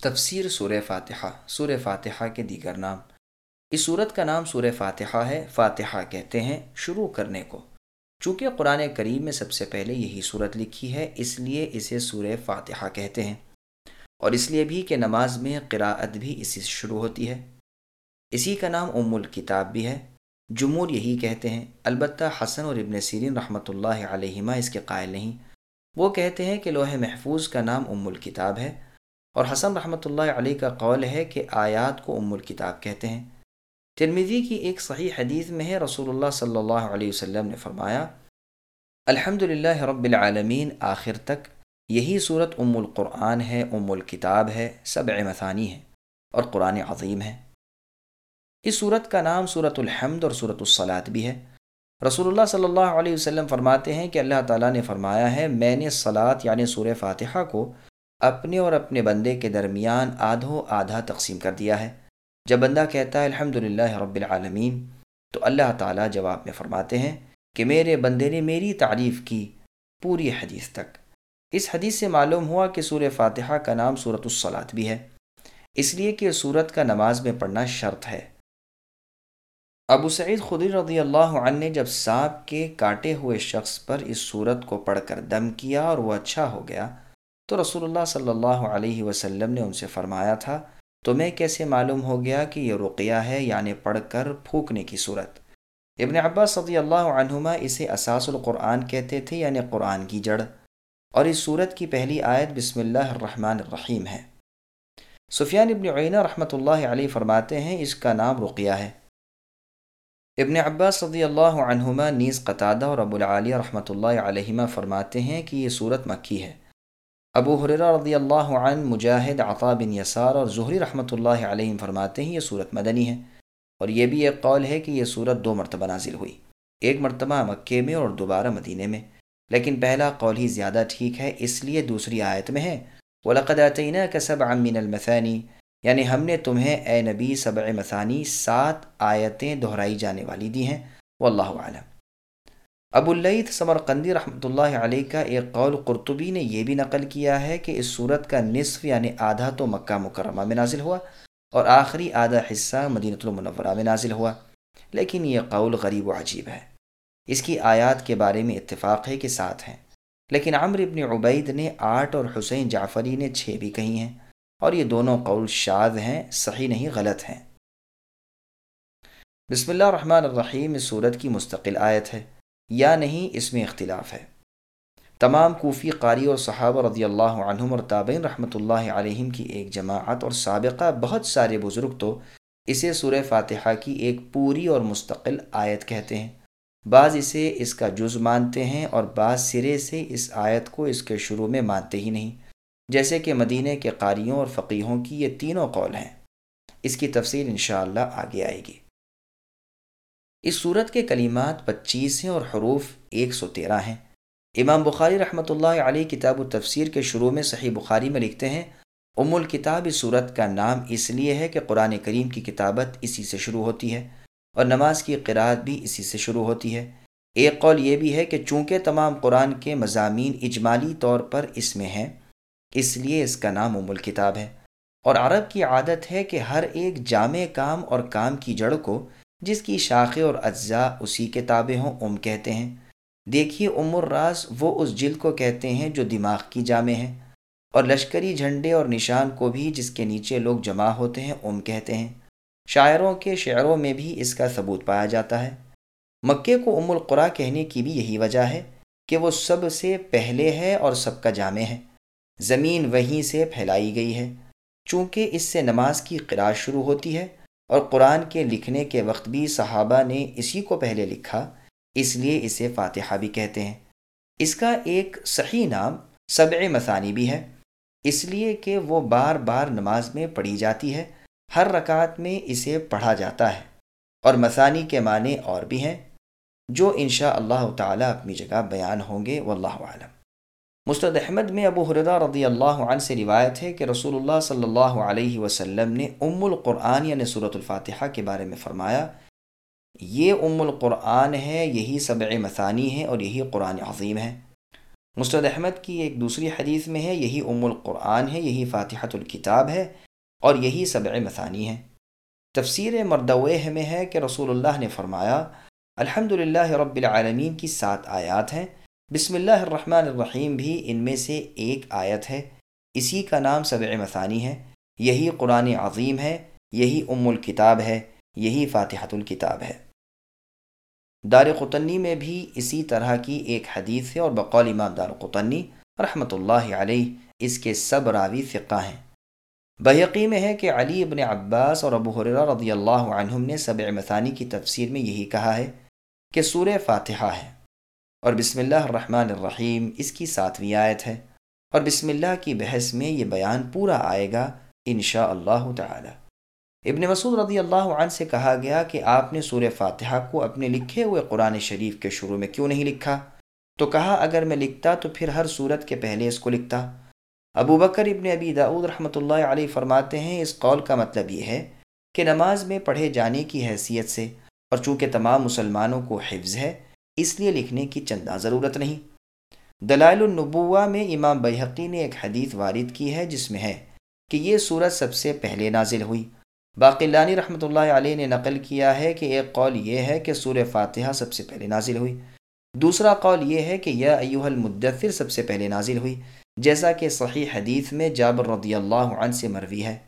تفسیر سورہ فاتحہ سورہ فاتحہ کے دیگر نام۔ اس صورت کا نام سورہ فاتحہ ہے۔ فاتحہ کہتے ہیں شروع کرنے کو۔ چونکہ قرآن کریم میں سب سے پہلے یہی صورت لکھی ہے، اس لیے اسے سورہ فاتحہ کہتے ہیں۔ اور اس لیے بھی کہ نماز میں قراءت بھی اسی سے شروع ہوتی ہے۔ اسی کا نام ام الکتاب بھی ہے۔ جمہور یہی کہتے ہیں۔ البتہ حسن اور ابن سیرین رحمۃ اللہ علیہمہ اس کے قائل نہیں۔ وہ کہتے ہیں کہ لوح محفوظ کا نام ام الکتاب ہے۔ اور حسن رحمۃ اللہ علیہ کا قول ہے کہ آیات کو ام الکتاب کہتے ہیں۔ ترمیزی کی ایک صحیح حدیث میں ہے، رسول اللہ صلی اللہ علیہ وسلم نے فرمایا الحمد رب العالمین، آخر تک یہی صورت ام القرآن ہے، ام الکتاب ہے، سبع مثانی ہے اور قرآن عظیم ہے۔ اس صورت کا نام صورت الحمد اور صورت الصلاط بھی ہے۔ رسول اللہ صلی اللہ علیہ وسلم فرماتے ہیں کہ اللہ تعالیٰ نے فرمایا ہے، میں نے صلاط یعنی سور فاتحہ کو اپنے اور اپنے بندے کے درمیان آدھو آدھا تقسیم کر دیا ہے۔ جب بندہ کہتا ہے الحمد رب العالمین، تو اللہ تعالیٰ جواب میں فرماتے ہیں کہ میرے بندے نے میری تعریف کی پوری حدیث تک۔ اس حدیث سے معلوم ہوا کہ سور فاتحہ کا نام صورت الصلاط بھی ہے۔ اس لیے کہ صورت کا نماز میں پڑھنا شرط ہے۔ ابو سعید خدی رضی اللہ عنہ نے جب سانپ کے کاٹے ہوئے شخص پر اس صورت کو پڑھ کر دم کیا اور وہ اچھا ہو گیا تو رسول اللہ صلی اللہ علیہ وسلم نے ان سے فرمایا تھا، تمہیں کیسے معلوم ہو گیا کہ یہ رقیہ ہے یعنی پڑھ کر پھونکنے کی صورت؟ ابن عباس صدی اللہ عنہما اسے اساس القرآن کہتے تھے یعنی قرآن کی جڑ۔ اور اس صورت کی پہلی آیت بسم اللہ الرحمن الرحیم ہے۔ سفیان ابن عینہ رحمۃ اللہ علیہ فرماتے ہیں، اس کا نام رقیہ ہے۔ ابن عباس صدی اللہ عنہما، نیز قطادہ اور ابو العالیہ رحمۃ اللہ علیہما فرماتے ہیں کہ یہ صورت مکھی ہے۔ ابو حرا رضی اللہ عنہ، مجاہد، عطا بن یسار اور ظہری رحمۃ اللہ علیہ فرماتے ہیں، یہ صورت مدنی ہے اور یہ بھی ایک قول ہے کہ یہ صورت دو مرتبہ نازل ہوئی۔ ایک مرتبہ مکے میں اور دوبارہ مدینے میں۔ لیکن پہلا قول ہی زیادہ ٹھیک ہے، اس لیے دوسری آیت میں ہے۔ ولاقدینہ کا سب امین المثانی یعنی ہم نے تمہیں اے نبی سبع مثانی، سات آیتیں دہرائی جانے والی دی ہیں۔ واللہ عالم ابو اللیت ثمر قندی رحمۃ اللہ علیہ کا ایک قول قرطبی نے یہ بھی نقل کیا ہے کہ اس صورت کا نصف یعنی آدھا تو مکہ مکرمہ میں نازل ہوا اور آخری آدھا حصہ مدینۃ المنورہ میں نازل ہوا۔ لیکن یہ قول غریب و عجیب ہے۔ اس کی آیات کے بارے میں اتفاق ہے کہ سات ہیں۔ لیکن عمر ابن عبید نے آٹھ اور حسین جعفری نے چھ بھی کہی ہیں اور یہ دونوں قول شاد ہیں، صحیح نہیں، غلط ہیں۔ بسم اللہ الرحمن الرحیم، اس صورت کی مستقل آیت ہے۔ یا نہیں اس میں اختلاف ہے۔ تمام کوفی قاری اور صحابہ رضی اللہ عنہم اور تابعین رحمۃ اللہ علیہم کی ایک جماعت اور سابقہ بہت سارے بزرگ تو اسے سورہ فاتحہ کی ایک پوری اور مستقل آیت کہتے ہیں۔ بعض اسے اس کا جز مانتے ہیں اور بعض سرے سے اس آیت کو اس کے شروع میں مانتے ہی نہیں۔ جیسے کہ مدینہ کے قاریوں اور فقیحوں کی یہ تینوں قول ہیں۔ اس کی تفصیل انشاءاللہ آگے آئے گی۔ اس صورت کے کلیمات پچیس ہیں اور حروف ایک سو تیرہ ہیں۔ امام بخاری رحمۃ اللہ علیہ کتاب و تفسیر کے شروع میں صحیح بخاری میں لکھتے ہیں، ام الکتاب اس صورت کا نام اس لیے ہے کہ قرآن کریم کی کتابت اسی سے شروع ہوتی ہے اور نماز کی قرآت بھی اسی سے شروع ہوتی ہے۔ ایک قول یہ بھی ہے کہ چونکہ تمام قرآن کے مضامین اجمالی طور پر اس میں ہیں، اس لیے اس کا نام ام الکتاب ہے۔ اور عرب کی عادت ہے کہ ہر ایک جامع کام اور کام کی جڑ کو جس کی شاخیں اور اجزاء اسی کے تابع ہوں ام کہتے ہیں۔ دیکھیے ام الراز، وہ اس جلد کو کہتے ہیں جو دماغ کی جامع ہے۔ اور لشکری جھنڈے اور نشان کو بھی جس کے نیچے لوگ جمع ہوتے ہیں ام کہتے ہیں۔ شاعروں کے شعروں میں بھی اس کا ثبوت پایا جاتا ہے۔ مکے کو ام القرا کہنے کی بھی یہی وجہ ہے کہ وہ سب سے پہلے ہے اور سب کا جامع ہے۔ زمین وہیں سے پھیلائی گئی ہے۔ چونکہ اس سے نماز کی قرآ شروع ہوتی ہے اور قرآن کے لکھنے کے وقت بھی صحابہ نے اسی کو پہلے لکھا، اس لیے اسے فاتحہ بھی کہتے ہیں۔ اس کا ایک صحیح نام سبع مثانی بھی ہے، اس لیے کہ وہ بار بار نماز میں پڑھی جاتی ہے، ہر رکعت میں اسے پڑھا جاتا ہے۔ اور مثانی کے معنی اور بھی ہیں، جو انشاء اللہ تعالیٰ اپنی جگہ بیان ہوں گے، واللہ عالم مستد احمد میں ابو حردہ رضی اللہ عنہ سے روایت ہے کہ رسول اللہ صلی اللہ علیہ وسلم نے ام القرآن یعنی صورت الفاتحہ کے بارے میں فرمایا، یہ ام القرآن ہے، یہی سبع مثانی ہے اور یہی قرآن عظیم ہے۔ مستد احمد کی ایک دوسری حدیث میں ہے، یہی ام القرآن ہے، یہی فاتحت الکتاب ہے اور یہی سبع مثانی ہے۔ تفسیر مردوح میں ہے کہ رسول اللہ نے فرمایا الحمد رب العالمین کی سات آیات ہیں۔ بسم اللہ الرحمن الرحیم بھی ان میں سے ایک آیت ہے۔ اسی کا نام سبع مثانی ہے۔ یہی قرآن عظیم ہے۔ یہی ام الکتاب ہے۔ یہی فاتحت الکتاب ہے۔ دار قطنی میں بھی اسی طرح کی ایک حدیث ہے اور بقول امام دار قطنی رحمۃ اللہ علیہ اس کے سب راوی فقہ ہیں۔ بحقی میں ہے کہ علی ابن عباس اور ابو حرہ رضی اللہ عنہم نے سبع مثانی کی تفسیر میں یہی کہا ہے کہ سور فاتحہ ہے۔ اور بسم اللہ الرحمن الرحیم، اس کی ساتویں آیت ہے۔ اور بسم اللہ کی بحث میں یہ بیان پورا آئے گا انشاء اللہ تعالی۔ ابن مسعود رضی اللہ عنہ سے کہا گیا کہ آپ نے سورہ فاتحہ کو اپنے لکھے ہوئے قرآن شریف کے شروع میں کیوں نہیں لکھا؟ تو کہا، اگر میں لکھتا تو پھر ہر صورت کے پہلے اس کو لکھتا۔ ابو بکر ابن ابی داود رحمۃ اللہ علیہ فرماتے ہیں، اس قول کا مطلب یہ ہے کہ نماز میں پڑھے جانے کی حیثیت سے، اور چونکہ تمام مسلمانوں کو حفظ ہے اس لیے لکھنے کی چندہ ضرورت نہیں۔ دلائل النبوہ میں امام بحقی نے ایک حدیث وارد کی ہے جس میں ہے کہ یہ صورت سب سے پہلے نازل ہوئی۔ باقلانی رحمۃ اللہ علیہ نے نقل کیا ہے کہ ایک قول یہ ہے کہ سور فاتحہ سب سے پہلے نازل ہوئی۔ دوسرا قول یہ ہے کہ یا ایوہ المدثر سب سے پہلے نازل ہوئی، جیسا کہ صحیح حدیث میں جابر رضی اللہ عنہ سے مروی ہے۔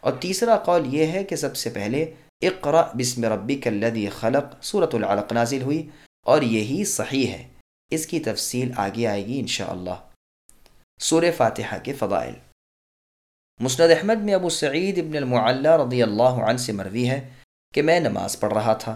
اور تیسرا قول یہ ہے کہ سب سے پہلے اقرا بسم ربی الذی خلق صورت العلق نازل ہوئی۔ اور یہی صحیح ہے۔ اس کی تفصیل آگے آئے گی انشاءاللہ۔ سور فاتحہ کے فضائل۔ مسند احمد میں ابو سعید ابن المعلہ رضی اللہ عنہ سے مروی ہے کہ میں نماز پڑھ رہا تھا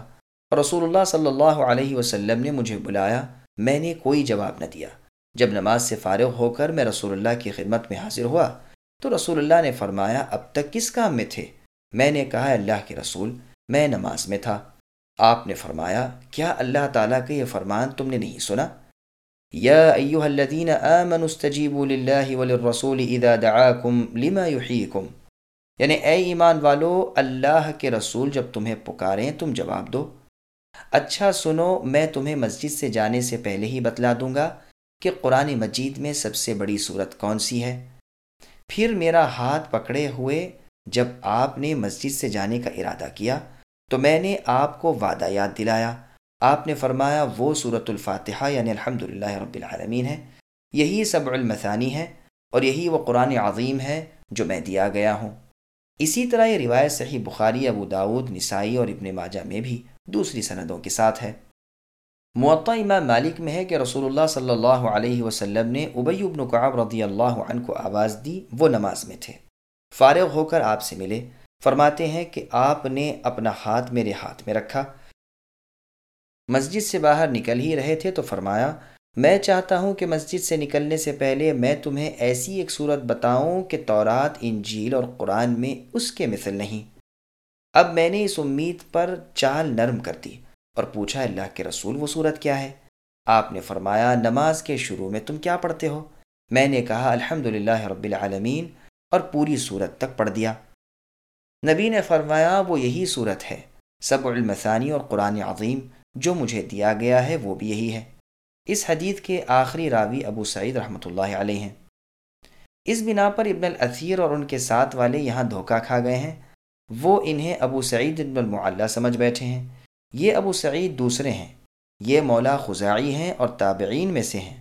اور رسول اللہ صلی اللہ علیہ وسلم نے مجھے بلایا، میں نے کوئی جواب نہ دیا۔ جب نماز سے فارغ ہو کر میں رسول اللہ کی خدمت میں حاضر ہوا تو رسول اللہ نے فرمایا، اب تک کس کام میں تھے؟ میں نے کہا، اللہ کے رسول، میں نماز میں تھا۔ آپ نے فرمایا، کیا اللہ تعالیٰ کا یہ فرمان تم نے نہیں سنا؟ یا ایوہ الذین آمنوا استجیبوا للہ وللرسول اذا دعاکم لما یحییکم۔ یعنی اے ایمان والو، اللہ کے رسول جب تمہیں پکاریں تم جواب دو۔ اچھا سنو، میں تمہیں مسجد سے جانے سے پہلے ہی بتلا دوں گا کہ قرآن مجید میں سب سے بڑی صورت کون سی ہے۔ پھر میرا ہاتھ پکڑے ہوئے جب آپ نے مسجد سے جانے کا ارادہ کیا تو میں نے آپ کو وعدہ یاد دلایا۔ آپ نے فرمایا، وہ صورت الفاتحہ یعنی الحمد رب العالمین ہے۔ یہی سبع المثانی ہے اور یہی وہ قرآن عظیم ہے جو میں دیا گیا ہوں۔ اسی طرح یہ روایت صحیح بخاری، ابو داود، نسائی اور ابن ماجہ میں بھی دوسری سندوں کے ساتھ ہے۔ معطا امام مالک میں ہے کہ رسول اللہ صلی اللہ علیہ وسلم نے ابی ابن قعب رضی اللہ عنہ کو آواز دی، وہ نماز میں تھے۔ فارغ ہو کر آپ سے ملے۔ فرماتے ہیں کہ آپ نے اپنا ہاتھ میرے ہاتھ میں رکھا۔ مسجد سے باہر نکل ہی رہے تھے تو فرمایا، میں چاہتا ہوں کہ مسجد سے نکلنے سے پہلے میں تمہیں ایسی ایک صورت بتاؤں کہ تورات، انجیل اور قرآن میں اس کے مثل نہیں۔ اب میں نے اس امید پر چال نرم کر دی اور پوچھا، اللہ کے رسول وہ صورت کیا ہے؟ آپ نے فرمایا، نماز کے شروع میں تم کیا پڑھتے ہو؟ میں نے کہا الحمد رب العالمین اور پوری صورت تک پڑھ دیا۔ نبی نے فرمایا، وہ یہی صورت ہے۔ سب المثانی اور قرآن عظیم، جو مجھے دیا گیا ہے، وہ بھی یہی ہے۔ اس حدیث کے آخری راوی ابو سعید رحمۃ اللہ علیہ ہیں۔ اس بنا پر ابن الاثیر اور ان کے ساتھ والے یہاں دھوکہ کھا گئے ہیں۔ وہ انہیں ابو سعید ابن المعلہ سمجھ بیٹھے ہیں۔ یہ ابو سعید دوسرے ہیں۔ یہ مولا خزائی ہیں اور تابعین میں سے ہیں۔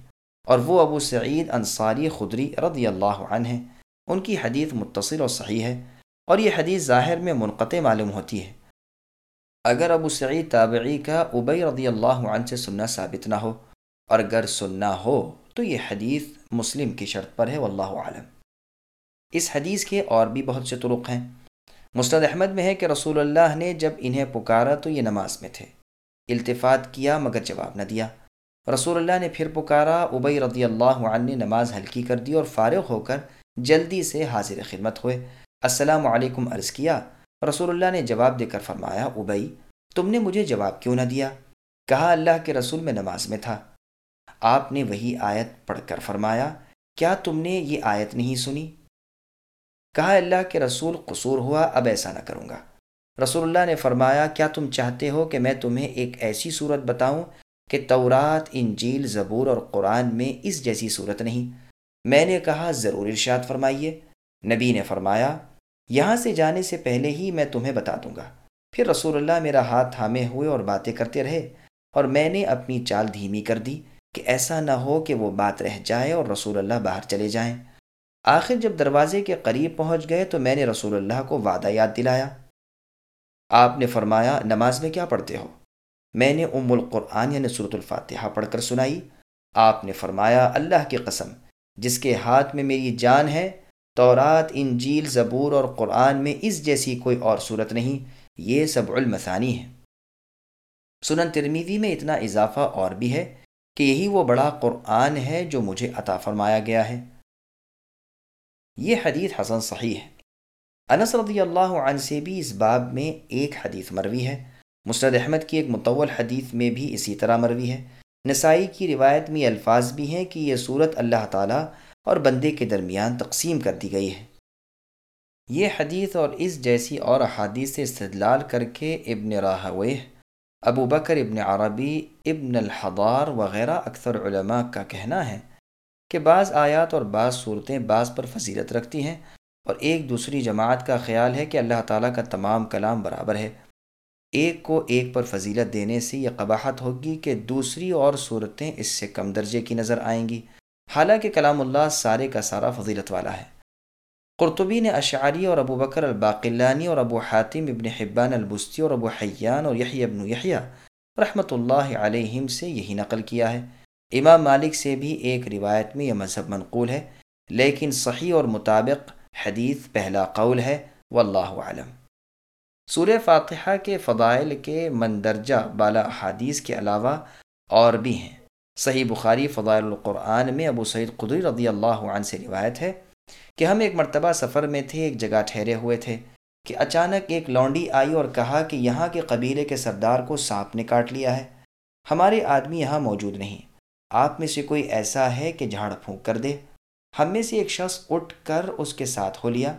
اور وہ ابو سعید انصاری خدری رضی اللہ عنہ ہیں۔ ان کی حدیث متصل اور صحیح ہے۔ اور یہ حدیث ظاہر میں منقطع معلوم ہوتی ہے۔ اگر ابو سعید تابعی کا ابئی رضی اللہ عنہ سے سننا ثابت نہ ہو اور اگر سننا ہو تو یہ حدیث مسلم کی شرط پر ہے، واللہ عالم اس حدیث کے اور بھی بہت سے طرق ہیں۔ مستد احمد میں ہے کہ رسول اللہ نے جب انہیں پکارا تو یہ نماز میں تھے۔ التفات کیا مگر جواب نہ دیا۔ رسول اللہ نے پھر پکارا ابئی رضی اللہ عنہ نے نماز ہلکی کر دی اور فارغ ہو کر جلدی سے حاضر خدمت ہوئے۔ السلام علیکم، عرض کیا۔ رسول اللہ نے جواب دے کر فرمایا، ابئی، تم نے مجھے جواب کیوں نہ دیا؟ کہا، اللہ کے رسول میں نماز میں تھا۔ آپ نے وہی آیت پڑھ کر فرمایا، کیا تم نے یہ آیت نہیں سنی؟ کہا، اللہ کے رسول قصور ہوا، اب ایسا نہ کروں گا۔ رسول اللہ نے فرمایا، کیا تم چاہتے ہو کہ میں تمہیں ایک ایسی صورت بتاؤں کہ تورات، انجیل، زبور اور قرآن میں اس جیسی صورت نہیں؟ میں نے کہا، ضرور ارشاد فرمائیے۔ نبی نے فرمایا، یہاں سے جانے سے پہلے ہی میں تمہیں بتا دوں گا۔ پھر رسول اللہ میرا ہاتھ تھامے ہوئے اور باتیں کرتے رہے، اور میں نے اپنی چال دھیمی کر دی کہ ایسا نہ ہو کہ وہ بات رہ جائے اور رسول اللہ باہر چلے جائیں۔ آخر جب دروازے کے قریب پہنچ گئے تو میں نے رسول اللہ کو وعدہ یاد دلایا۔ آپ نے فرمایا، نماز میں کیا پڑھتے ہو؟ میں نے ام القرآن یعنی صورت الفاتحہ پڑھ کر سنائی۔ آپ نے فرمایا، اللہ کی قسم، جس کے ہاتھ میں میری جان ہے تورات، انجیل، زبور اور قرآن میں اس جیسی کوئی اور صورت نہیں، یہ سب المثانی ہے۔ سنن ترمیدی میں اتنا اضافہ اور بھی ہے کہ یہی وہ بڑا قرآن ہے جو مجھے عطا فرمایا گیا ہے۔ یہ حدیث حسن صحیح ہے۔ انس رضی اللہ عنہ سے بھی اس باب میں ایک حدیث مروی ہے۔ مسرد احمد کی ایک متول حدیث میں بھی اسی طرح مروی ہے۔ نسائی کی روایت میں الفاظ بھی ہیں کہ یہ صورت اللہ تعالیٰ اور بندے کے درمیان تقسیم کر دی گئی ہے۔ یہ حدیث اور اس جیسی اور احادیث سے استدلال کر کے ابن راہوہ ابو بکر ابن عربی، ابن الحضار وغیرہ اکثر علماء کا کہنا ہے کہ بعض آیات اور بعض صورتیں بعض پر فضیلت رکھتی ہیں اور ایک دوسری جماعت کا خیال ہے کہ اللہ تعالیٰ کا تمام کلام برابر ہے۔ ایک کو ایک پر فضیلت دینے سے یہ قباحت ہوگی کہ دوسری اور صورتیں اس سے کم درجے کی نظر آئیں گی۔ حالانکہ کلام اللہ سارے کا سارا فضیلت والا ہے۔ قرطبی نے اشعری اور ابو بکر الباقلانی اور ابو حاتم ابن حبان البستی اور ابو حیان اور یحیی ابن یحییٰ رحمۃ اللہ علیہم سے یہی نقل کیا ہے۔ امام مالک سے بھی ایک روایت میں یہ مذہب منقول ہے، لیکن صحیح اور مطابق حدیث پہلا قول ہے۔ واللہ عالم سورہ فاتحہ کے فضائل کے مندرجہ بالا حادیث کے علاوہ اور بھی ہیں۔ صحیح بخاری فضائل القرآن میں ابو سعید قدری رضی اللہ عنہ سے روایت ہے کہ ہم ایک مرتبہ سفر میں تھے، ایک جگہ ٹھہرے ہوئے تھے کہ اچانک ایک لونڈی آئی اور کہا کہ یہاں کے قبیلے کے سردار کو سانپ نے کاٹ لیا ہے۔ ہمارے آدمی یہاں موجود نہیں۔ آپ میں سے کوئی ایسا ہے کہ جھاڑ پھونک کر دے۔ ہم میں سے ایک شخص اٹھ کر اس کے ساتھ ہو لیا۔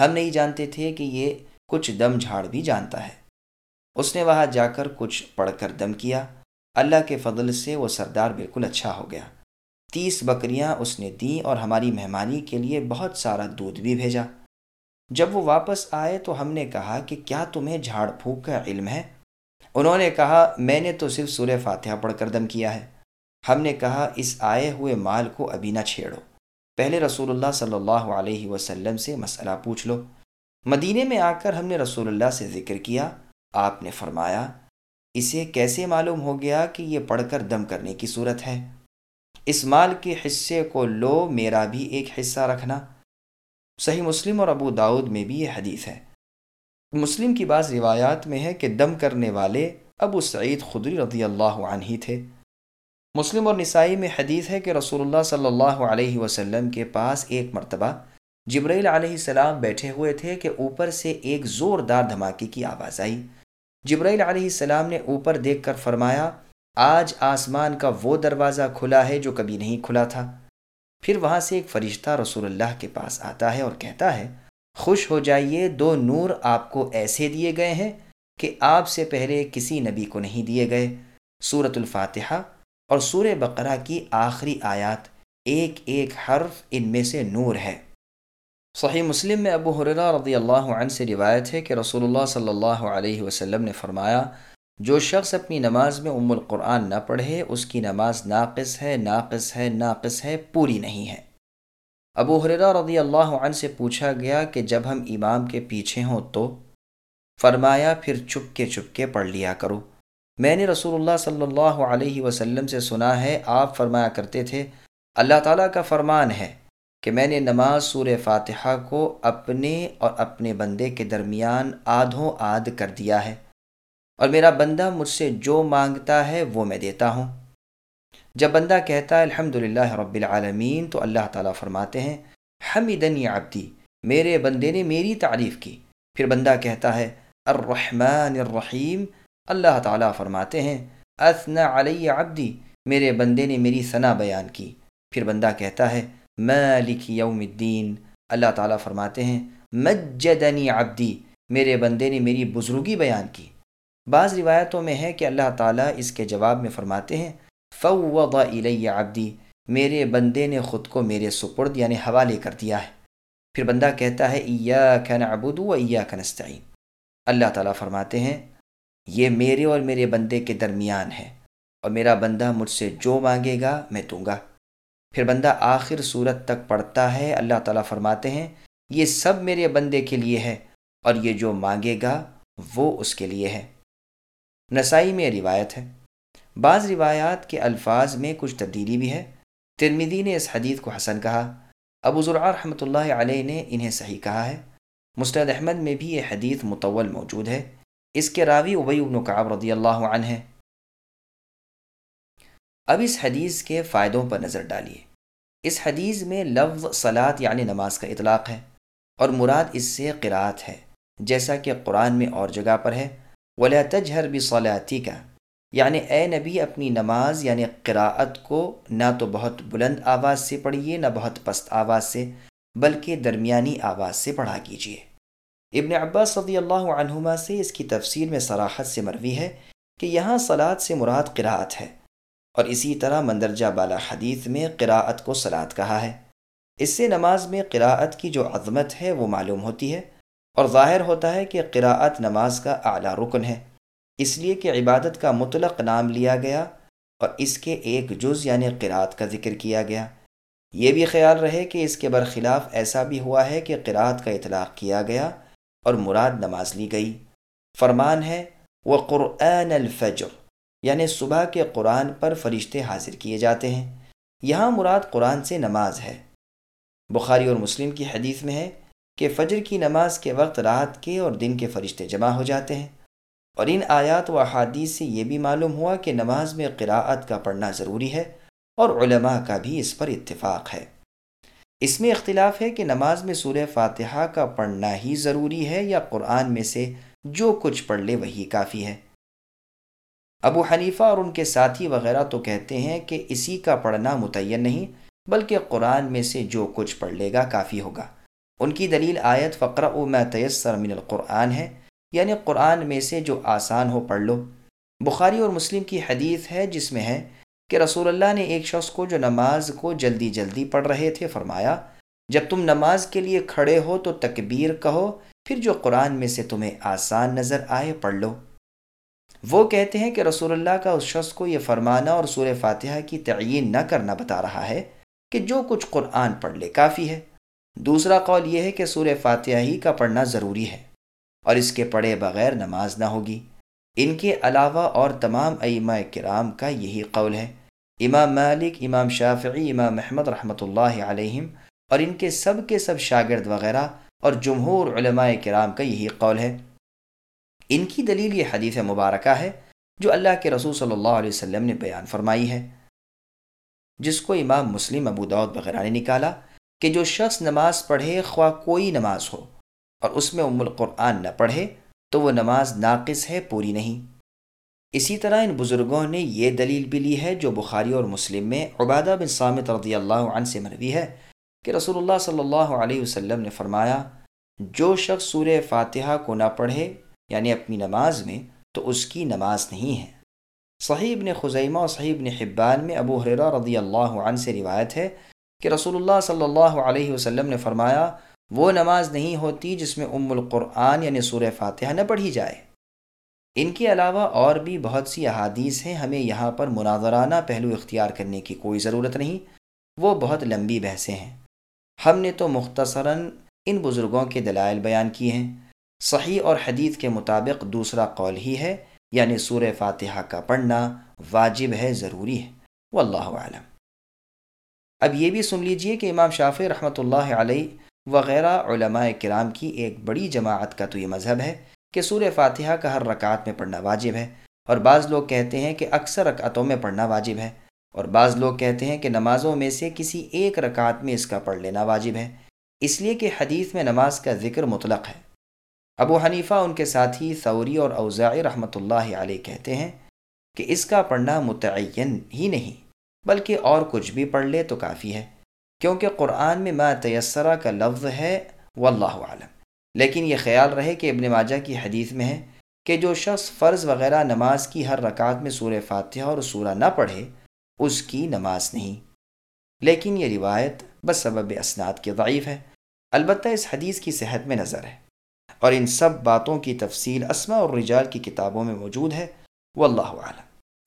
ہم نہیں جانتے تھے کہ یہ کچھ دم جھاڑ بھی جانتا ہے۔ اس نے وہاں جا کر کچھ پڑھ کر دم کیا۔ اللہ کے فضل سے وہ سردار بالکل اچھا ہو گیا۔ تیس بکریاں اس نے دیں اور ہماری مہمانی کے لیے بہت سارا دودھ بھی بھیجا۔ جب وہ واپس آئے تو ہم نے کہا کہ کیا تمہیں جھاڑ پھونک کا علم ہے؟ انہوں نے کہا، میں نے تو صرف سورہ فاتحہ پڑھ کر دم کیا ہے۔ ہم نے کہا، اس آئے ہوئے مال کو ابھی نہ چھیڑو۔ پہلے رسول اللہ صلی اللہ علیہ وسلم سے مسئلہ پوچھ لو۔ مدینے میں آ کر ہم نے رسول اللہ سے ذکر کیا۔ آپ نے فرمایا اسے کیسے معلوم ہو گیا کہ یہ پڑھ کر دم کرنے کی صورت ہے؟ اس مال کے حصے کو لو، میرا بھی ایک حصہ رکھنا۔ صحیح مسلم اور ابو داود میں بھی یہ حدیث ہے۔ مسلم کی بعض روایات میں ہے کہ دم کرنے والے ابو سعید خدری رضی اللہ عنہ ہی تھے۔ مسلم اور نسائی میں حدیث ہے کہ رسول اللہ صلی اللہ علیہ وسلم کے پاس ایک مرتبہ جبرائیل علیہ السلام بیٹھے ہوئے تھے کہ اوپر سے ایک زوردار دھماکے کی آواز آئی۔ جبرائیل علیہ السلام نے اوپر دیکھ کر فرمایا، آج آسمان کا وہ دروازہ کھلا ہے جو کبھی نہیں کھلا تھا۔ پھر وہاں سے ایک فرشتہ رسول اللہ کے پاس آتا ہے اور کہتا ہے، خوش ہو جائیے، دو نور آپ کو ایسے دیے گئے ہیں کہ آپ سے پہلے کسی نبی کو نہیں دیے گئے۔ صورت الفاتحہ اور سور بقرہ کی آخری آیات، ایک ایک حرف ان میں سے نور ہے۔ صحیح مسلم میں ابو حرا رضی اللہ عنہ سے روایت ہے کہ رسول اللہ صلی اللہ علیہ وسلم نے فرمایا، جو شخص اپنی نماز میں ام القرآن نہ پڑھے، اس کی نماز ناقص ہے ناقص ہے ناقص ہے، پوری نہیں ہے۔ ابو حرا رضی اللہ عنہ سے پوچھا گیا کہ جب ہم امام کے پیچھے ہوں تو؟ فرمایا، پھر چپ کے چپ کے پڑھ لیا کرو۔ میں نے رسول اللہ صلی اللہ علیہ وسلم سے سنا ہے، آپ فرمایا کرتے تھے، اللہ تعالیٰ کا فرمان ہے۔ کہ میں نے نماز سور فاتحہ کو اپنے اور اپنے بندے کے درمیان آدھوں آدھ کر دیا ہے اور میرا بندہ مجھ سے جو مانگتا ہے وہ میں دیتا ہوں۔ جب بندہ کہتا ہے الحمد رب العالمین تو اللہ تعالیٰ فرماتے ہیں حمیدن عبدی، میرے بندے نے میری تعریف کی۔ پھر بندہ کہتا ہے، الرحمن الرحیم، اللہ تعالیٰ فرماتے ہیں اثنا علی عبدی، میرے بندے نے میری ثنا بیان کی۔ پھر بندہ کہتا ہے مالک یوم الدین۔ اللہ تعالیٰ فرماتے ہیں، مجدنی عبدی، میرے بندے نے میری بزرگی بیان کی۔ بعض روایتوں میں ہے کہ اللہ تعالیٰ اس کے جواب میں فرماتے ہیں، فوض الیہ عبدی، میرے بندے نے خود کو میرے سپرد یعنی حوالے کر دیا ہے۔ پھر بندہ کہتا ہے، ایاک نعبد و ایاک نستعین۔ اللہ تعالیٰ فرماتے ہیں، یہ میرے اور میرے بندے کے درمیان ہے اور میرا بندہ مجھ سے جو مانگے گا، میں دوں گا۔ پھر بندہ آخر صورت تک پڑھتا ہے، اللہ تعالیٰ فرماتے ہیں، یہ سب میرے بندے کے لیے ہے اور یہ جو مانگے گا وہ اس کے لیے ہے۔ نسائی میں روایت ہے۔ بعض روایات کے الفاظ میں کچھ تبدیلی بھی ہے۔ ترمیدی نے اس حدیث کو حسن کہا۔ ابو ذرا رحمۃ اللہ علیہ نے انہیں صحیح کہا ہے۔ مستد احمد میں بھی یہ حدیث متول موجود ہے۔ اس کے راوی ابئی ابن کعب رضی اللہ عنہ ہے اب اس حدیث کے فائدوں پر نظر ڈالیے۔ اس حدیث میں لفظ صلات یعنی نماز کا اطلاق ہے اور مراد اس سے قرآت ہے، جیسا کہ قرآن میں اور جگہ پر ہے۔ ولا تجہر بھی کا یعنی اے نبی اپنی نماز یعنی قراءت کو نہ تو بہت بلند آواز سے پڑھیے، نہ بہت پست آواز سے، بلکہ درمیانی آواز سے پڑھا کیجیے۔ ابن عباس صدی اللہ عنہما سے اس کی تفسیر میں سراحت سے مروی ہے کہ یہاں سلاد سے مراد قراءت ہے۔ اور اسی طرح مندرجہ بالا حدیث میں قراءت کو سلاد کہا ہے۔ اس سے نماز میں قراءت کی جو عظمت ہے وہ معلوم ہوتی ہے اور ظاہر ہوتا ہے کہ قراءت نماز کا اعلیٰ رکن ہے۔ اس لیے کہ عبادت کا مطلق نام لیا گیا اور اس کے ایک جز یعنی قرات کا ذکر کیا گیا۔ یہ بھی خیال رہے کہ اس کے برخلاف ایسا بھی ہوا ہے کہ قرات کا اطلاق کیا گیا اور مراد نماز لی گئی۔ فرمان ہے وہ قرآن الفجر۔ یعنی صبح کے قرآن پر فرشتے حاضر کیے جاتے ہیں۔ یہاں مراد قرآن سے نماز ہے۔ بخاری اور مسلم کی حدیث میں ہے کہ فجر کی نماز کے وقت رات کے اور دن کے فرشتے جمع ہو جاتے ہیں۔ اور ان آیات و احادیث سے یہ بھی معلوم ہوا کہ نماز میں قراءت کا پڑھنا ضروری ہے اور علماء کا بھی اس پر اتفاق ہے۔ اس میں اختلاف ہے کہ نماز میں سورہ فاتحہ کا پڑھنا ہی ضروری ہے یا قرآن میں سے جو کچھ پڑھ لے وہی کافی ہے۔ ابو حنیفہ اور ان کے ساتھی وغیرہ تو کہتے ہیں کہ اسی کا پڑھنا متعین نہیں، بلکہ قرآن میں سے جو کچھ پڑھ لے گا کافی ہوگا۔ ان کی دلیل آیت فقرہ و میسر من القرآن ہے یعنی قرآن میں سے جو آسان ہو پڑھ لو۔ بخاری اور مسلم کی حدیث ہے جس میں ہے کہ رسول اللہ نے ایک شخص کو جو نماز کو جلدی جلدی پڑھ رہے تھے فرمایا، جب تم نماز کے لیے کھڑے ہو تو تکبیر کہو، پھر جو قرآن میں سے تمہیں آسان نظر آئے پڑھ لو۔ وہ کہتے ہیں کہ رسول اللہ کا اس شخص کو یہ فرمانا اور سور فاتحہ کی تعین نہ کرنا بتا رہا ہے کہ جو کچھ قرآن پڑھ لے کافی ہے۔ دوسرا قول یہ ہے کہ سور فاتحہ ہی کا پڑھنا ضروری ہے اور اس کے پڑھے بغیر نماز نہ ہوگی۔ ان کے علاوہ اور تمام ائمہ کرام کا یہی قول ہے۔ امام مالک، امام شافعی، امام محمد رحمۃ اللہ علیہم اور ان کے سب کے سب شاگرد وغیرہ اور جمہور علماء کرام کا یہی قول ہے۔ ان کی دلیل یہ حدیث مبارکہ ہے جو اللہ کے رسول صلی اللہ علیہ وسلم نے بیان فرمائی ہے۔ جس کو امام مسلم ابو دعود وغیرہ نے نکالا کہ جو شخص نماز پڑھے خواہ کوئی نماز ہو اور اس میں ام القرآن نہ پڑھے تو وہ نماز ناقص ہے، پوری نہیں۔ اسی طرح ان بزرگوں نے یہ دلیل بھی لی ہے جو بخاری اور مسلم میں عبادہ بن سامت رضی اللہ عنہ سے مروی ہے کہ رسول اللہ صلی اللہ علیہ وسلم نے فرمایا، جو شخص سورہ فاتحہ کو نہ پڑھے یعنی اپنی نماز میں تو اس کی نماز نہیں ہے۔ صحیح ابن خزیمہ اور صحیح ابن حبان میں ابو حرا رضی اللہ عنہ سے روایت ہے کہ رسول اللہ صلی اللہ علیہ وسلم نے فرمایا، وہ نماز نہیں ہوتی جس میں ام القرآن یعنی سور فاتحہ نہ پڑھی جائے۔ ان کے علاوہ اور بھی بہت سی احادیث ہیں، ہمیں یہاں پر مناظرانہ پہلو اختیار کرنے کی کوئی ضرورت نہیں۔ وہ بہت لمبی بحثیں ہیں۔ ہم نے تو مختصراً ان بزرگوں کے دلائل بیان کیے ہیں۔ صحیح اور حدیث کے مطابق دوسرا قول ہی ہے یعنی سور فاتحہ کا پڑھنا واجب ہے، ضروری ہے۔ واللہ عالم اب یہ بھی سن لیجیے کہ امام شافی رحمۃ اللہ علیہ وغیرہ علماء کرام کی ایک بڑی جماعت کا تو یہ مذہب ہے کہ سور فاتحہ کا ہر رکعت میں پڑھنا واجب ہے، اور بعض لوگ کہتے ہیں کہ اکثر رکعتوں میں پڑھنا واجب ہے، اور بعض لوگ کہتے ہیں کہ نمازوں میں سے کسی ایک رکعت میں اس کا پڑھ لینا واجب ہے۔ اس لیے کہ حدیث میں نماز کا ذکر مطلق ہے۔ ابو حنیفہ ان کے ساتھی ثوری اور اوزاع رحمۃ اللہ علیہ کہتے ہیں کہ اس کا پڑھنا متعین ہی نہیں، بلکہ اور کچھ بھی پڑھ لے تو کافی ہے، کیونکہ قرآن میں ما تیسرہ کا لفظ ہے، واللہ عالم لیکن یہ خیال رہے کہ ابن ماجہ کی حدیث میں ہے کہ جو شخص فرض وغیرہ نماز کی ہر رکعت میں سور فاتحہ اور سورہ نہ پڑھے، اس کی نماز نہیں۔ لیکن یہ روایت بس سبب اسناد کے ضعیف ہے۔ البتہ اس حدیث کی صحت میں نظر ہے۔ اور ان سب باتوں کی تفصیل اسما اور رجال کی کتابوں میں موجود ہے۔ وہ اللہ عالم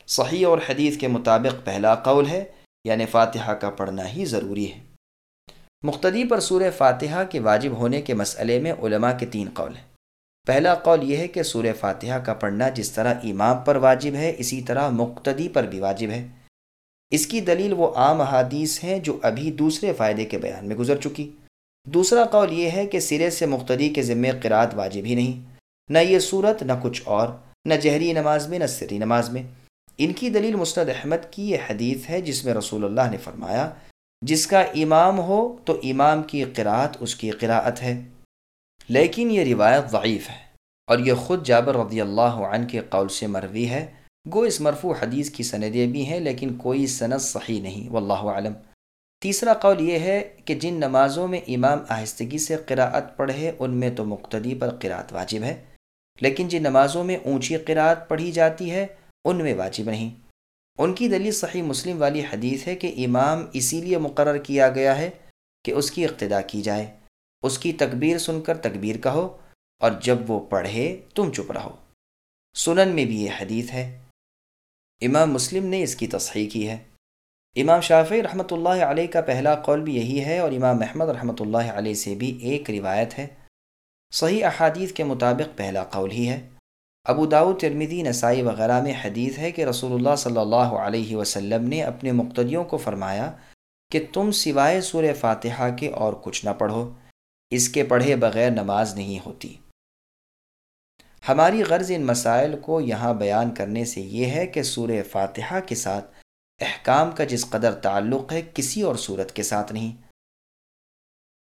صحیح اور حدیث کے مطابق پہلا قول ہے یعنی فاتحہ کا پڑھنا ہی ضروری ہے۔ مقتدی پر سورہ فاتحہ کے واجب ہونے کے مسئلے میں علماء کے تین قول ہیں۔ پہلا قول یہ ہے کہ سورہ فاتحہ کا پڑھنا جس طرح امام پر واجب ہے، اسی طرح مقتدی پر بھی واجب ہے۔ اس کی دلیل وہ عام احادیث ہیں جو ابھی دوسرے فائدے کے بیان میں گزر چکی۔ دوسرا قول یہ ہے کہ سرے سے مقتدی کے ذمے قرات واجب ہی نہیں۔ نہ یہ صورت، نہ کچھ اور، نہ جہری نماز میں، نہ سری نماز میں۔ ان کی دلیل مستد احمد کی یہ حدیث ہے جس میں رسول اللہ نے فرمایا، جس کا امام ہو تو امام کی قرات اس کی قراءت ہے۔ لیکن یہ روایت ضعیف ہے اور یہ خود جابر رضی اللہ عنہ کے قول سے مروی ہے۔ گو اس مرفوع حدیث کی سندیں بھی ہیں، لیکن کوئی سند صحیح نہیں، واللہ عالم تیسرا قول یہ ہے کہ جن نمازوں میں امام آہستگی سے قراءت پڑھے، ان میں تو مقتدی پر قراءت واجب ہے۔ لیکن جن نمازوں میں اونچی قراءت پڑھی جاتی ہے، ان میں واجب نہیں۔ ان کی دلیل صحیح مسلم والی حدیث ہے کہ امام اسی لیے مقرر کیا گیا ہے کہ اس کی اقتدا کی جائے۔ اس کی تکبیر سن کر تکبیر کہو اور جب وہ پڑھے، تم چپ رہو۔ سنن میں بھی یہ حدیث ہے۔ امام مسلم نے اس کی تصحیح کی ہے۔ امام شافی رحمۃ اللہ علیہ کا پہلا قول بھی یہی ہے اور امام محمد رحمۃ اللہ علیہ سے بھی ایک روایت ہے۔ صحیح احادیث کے مطابق پہلا قول ہی ہے۔ ابو داود ترمیدی نسائی وغیرہ میں حدیث ہے کہ رسول اللہ صلی اللہ علیہ وسلم نے اپنے مقتدیوں کو فرمایا کہ تم سوائے سور فاتحہ کے اور کچھ نہ پڑھو، اس کے پڑھے بغیر نماز نہیں ہوتی۔ ہماری غرض ان مسائل کو یہاں بیان کرنے سے یہ ہے کہ سور فاتحہ کے ساتھ احکام کا جس قدر تعلق ہے کسی اور صورت کے ساتھ نہیں۔